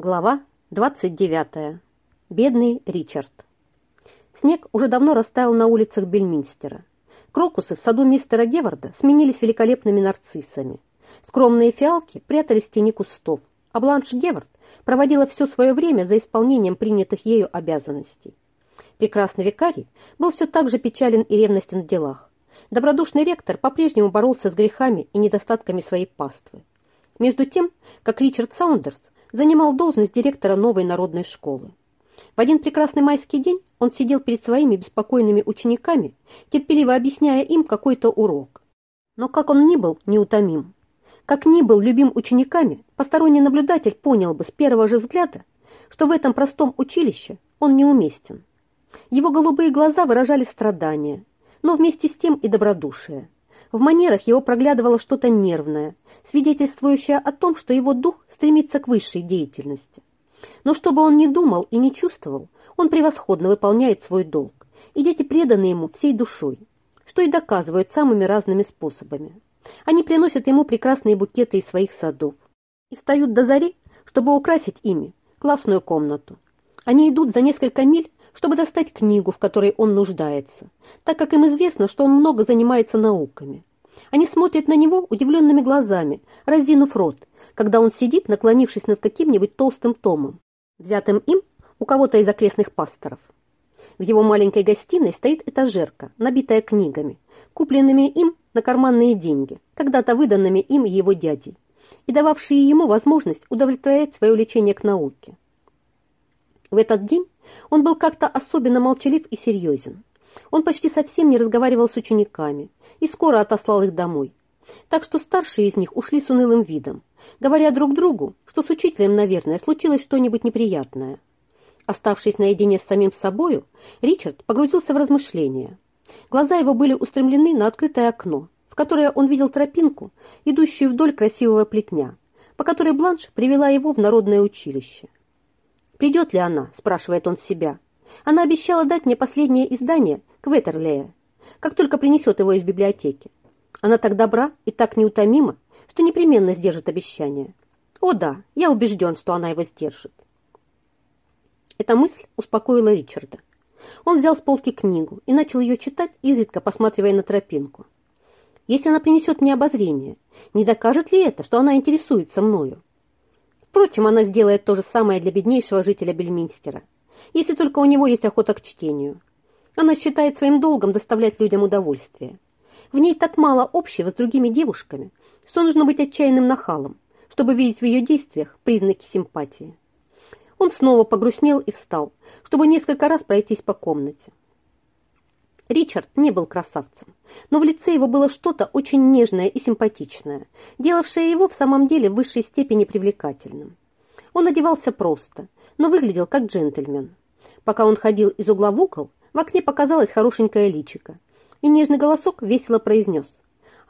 Глава 29. Бедный Ричард. Снег уже давно растаял на улицах Бельминстера. Крокусы в саду мистера Геварда сменились великолепными нарциссами. Скромные фиалки прятались в тени кустов, а Бланш Гевард проводила все свое время за исполнением принятых ею обязанностей. Прекрасный викарий был все так же печален и ревностен в делах. Добродушный ректор по-прежнему боролся с грехами и недостатками своей паствы. Между тем, как Ричард Саундерс занимал должность директора новой народной школы. В один прекрасный майский день он сидел перед своими беспокойными учениками, терпеливо объясняя им какой-то урок. Но как он ни был неутомим, как ни был любим учениками, посторонний наблюдатель понял бы с первого же взгляда, что в этом простом училище он неуместен. Его голубые глаза выражали страдания, но вместе с тем и добродушие. В манерах его проглядывало что-то нервное, свидетельствующее о том, что его дух стремится к высшей деятельности. Но чтобы он не думал и не чувствовал, он превосходно выполняет свой долг, и дети преданы ему всей душой, что и доказывают самыми разными способами. Они приносят ему прекрасные букеты из своих садов и встают до зари, чтобы украсить ими классную комнату. Они идут за несколько миль, чтобы достать книгу, в которой он нуждается, так как им известно, что он много занимается науками. Они смотрят на него удивленными глазами, разинув рот, когда он сидит, наклонившись над каким-нибудь толстым томом, взятым им у кого-то из окрестных пасторов. В его маленькой гостиной стоит этажерка, набитая книгами, купленными им на карманные деньги, когда-то выданными им его дядей, и дававшие ему возможность удовлетворять свое лечение к науке. В этот день он был как-то особенно молчалив и серьезен. Он почти совсем не разговаривал с учениками и скоро отослал их домой. Так что старшие из них ушли с унылым видом, говоря друг другу, что с учителем, наверное, случилось что-нибудь неприятное. Оставшись наедине с самим собою, Ричард погрузился в размышления. Глаза его были устремлены на открытое окно, в которое он видел тропинку, идущую вдоль красивого плетня, по которой Бланш привела его в народное училище. «Придет ли она?» – спрашивает он себя. «Она обещала дать мне последнее издание Кветерлея, как только принесет его из библиотеки. Она так добра и так неутомима, что непременно сдержит обещание. О да, я убежден, что она его сдержит». Эта мысль успокоила Ричарда. Он взял с полки книгу и начал ее читать, изредка посматривая на тропинку. Если она принесет мне обозрение, не докажет ли это, что она интересуется мною? Впрочем, она сделает то же самое для беднейшего жителя Бельминстера, если только у него есть охота к чтению. Она считает своим долгом доставлять людям удовольствие. В ней так мало общего с другими девушками, что нужно быть отчаянным нахалом, чтобы видеть в ее действиях признаки симпатии. Он снова погрустнел и встал, чтобы несколько раз пройтись по комнате. Ричард не был красавцем, но в лице его было что-то очень нежное и симпатичное, делавшее его в самом деле в высшей степени привлекательным. Он одевался просто, но выглядел как джентльмен. Пока он ходил из угла в угол, в окне показалось хорошенькое личико, и нежный голосок весело произнес.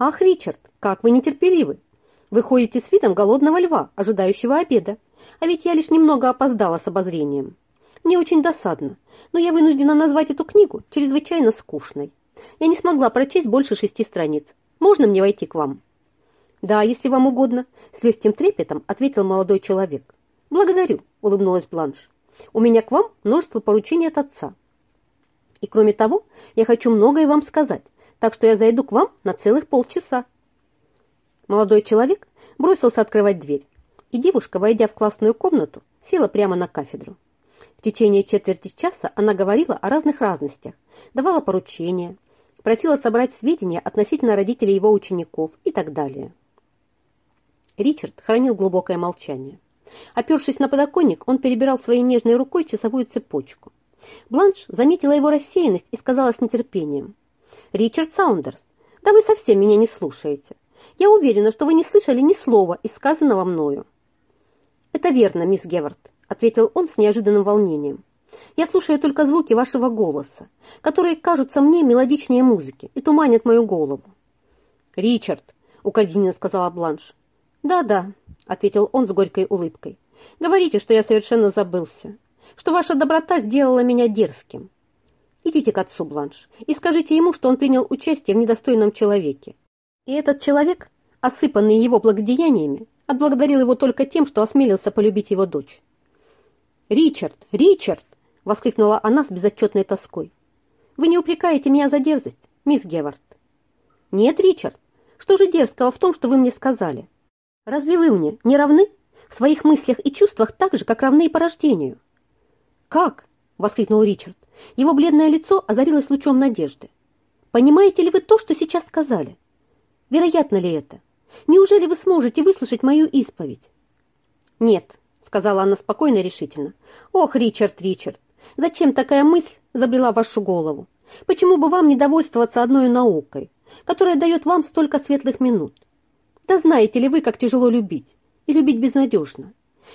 «Ах, Ричард, как вы нетерпеливы! Вы ходите с видом голодного льва, ожидающего обеда, а ведь я лишь немного опоздала с обозрением». Мне очень досадно, но я вынуждена назвать эту книгу чрезвычайно скучной. Я не смогла прочесть больше шести страниц. Можно мне войти к вам?» «Да, если вам угодно», — с легким трепетом ответил молодой человек. «Благодарю», — улыбнулась Бланш. «У меня к вам множество поручений от отца. И кроме того, я хочу многое вам сказать, так что я зайду к вам на целых полчаса». Молодой человек бросился открывать дверь, и девушка, войдя в классную комнату, села прямо на кафедру. В течение четверти часа она говорила о разных разностях, давала поручения, просила собрать сведения относительно родителей его учеников и так далее. Ричард хранил глубокое молчание. Опершись на подоконник, он перебирал своей нежной рукой часовую цепочку. Бланш заметила его рассеянность и сказала с нетерпением. «Ричард Саундерс, да вы совсем меня не слушаете. Я уверена, что вы не слышали ни слова из сказанного мною». «Это верно, мисс Гевард ответил он с неожиданным волнением. «Я слушаю только звуки вашего голоса, которые кажутся мне мелодичнее музыки и туманят мою голову». «Ричард», — укоризненно сказала Бланш. «Да-да», — ответил он с горькой улыбкой. «Говорите, что я совершенно забылся, что ваша доброта сделала меня дерзким. Идите к отцу, Бланш, и скажите ему, что он принял участие в недостойном человеке. И этот человек, осыпанный его благодеяниями, отблагодарил его только тем, что осмелился полюбить его дочь. «Ричард! Ричард!» — воскликнула она с безотчетной тоской. «Вы не упрекаете меня за дерзость, мисс Гевард?» «Нет, Ричард, что же дерзкого в том, что вы мне сказали? Разве вы мне не равны в своих мыслях и чувствах так же, как равны и по рождению?» «Как?» — воскликнул Ричард. Его бледное лицо озарилось лучом надежды. «Понимаете ли вы то, что сейчас сказали? Вероятно ли это? Неужели вы сможете выслушать мою исповедь?» «Нет», — сказала она спокойно и решительно. «Ох, Ричард, Ричард, зачем такая мысль забрела в вашу голову? Почему бы вам не довольствоваться одной наукой, которая дает вам столько светлых минут? Да знаете ли вы, как тяжело любить, и любить безнадежно?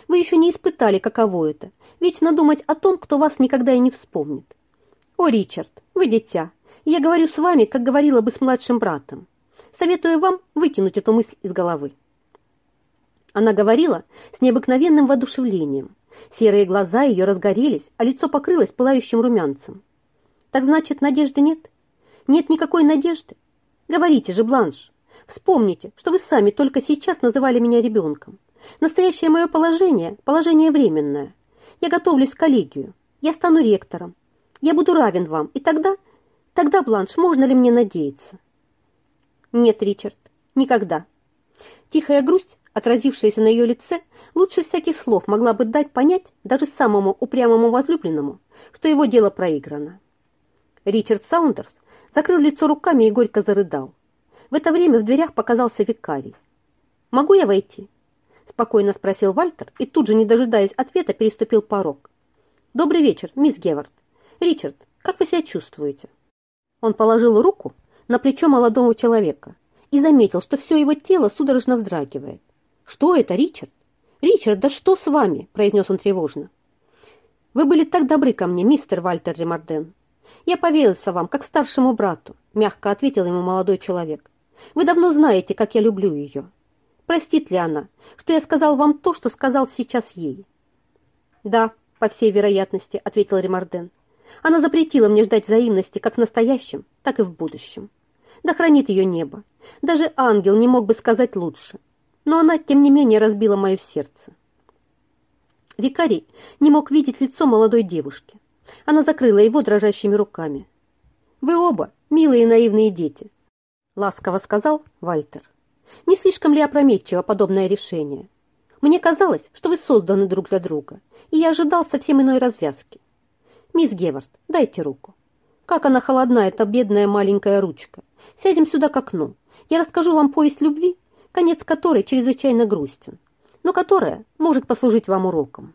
Вы еще не испытали, каково это, вечно думать о том, кто вас никогда и не вспомнит. О, Ричард, вы дитя, я говорю с вами, как говорила бы с младшим братом. Советую вам выкинуть эту мысль из головы. Она говорила с необыкновенным воодушевлением. Серые глаза ее разгорелись, а лицо покрылось пылающим румянцем. Так значит, надежды нет? Нет никакой надежды? Говорите же, Бланш, вспомните, что вы сами только сейчас называли меня ребенком. Настоящее мое положение – положение временное. Я готовлюсь к коллегию. Я стану ректором. Я буду равен вам. И тогда, тогда, Бланш, можно ли мне надеяться? Нет, Ричард, никогда. Тихая грусть отразившаяся на ее лице, лучше всяких слов могла бы дать понять даже самому упрямому возлюбленному, что его дело проиграно. Ричард Саундерс закрыл лицо руками и горько зарыдал. В это время в дверях показался викарий. «Могу я войти?» – спокойно спросил Вальтер и тут же, не дожидаясь ответа, переступил порог. «Добрый вечер, мисс Гевард. Ричард, как вы себя чувствуете?» Он положил руку на плечо молодого человека и заметил, что все его тело судорожно вздрагивает. «Что это, Ричард?» «Ричард, да что с вами?» – произнес он тревожно. «Вы были так добры ко мне, мистер Вальтер Ремарден. Я поверился вам, как старшему брату», – мягко ответил ему молодой человек. «Вы давно знаете, как я люблю ее. Простит ли она, что я сказал вам то, что сказал сейчас ей?» «Да, по всей вероятности», – ответил Ремарден. «Она запретила мне ждать взаимности как в настоящем, так и в будущем. Да хранит ее небо. Даже ангел не мог бы сказать лучше но она, тем не менее, разбила мое сердце. Викарий не мог видеть лицо молодой девушки. Она закрыла его дрожащими руками. «Вы оба милые и наивные дети», — ласково сказал Вальтер. «Не слишком ли опрометчиво подобное решение? Мне казалось, что вы созданы друг для друга, и я ожидал совсем иной развязки. Мисс Гевард, дайте руку. Как она холодна, эта бедная маленькая ручка. Сядем сюда к окну. Я расскажу вам повесть любви конец которой чрезвычайно грустен, но которая может послужить вам уроком.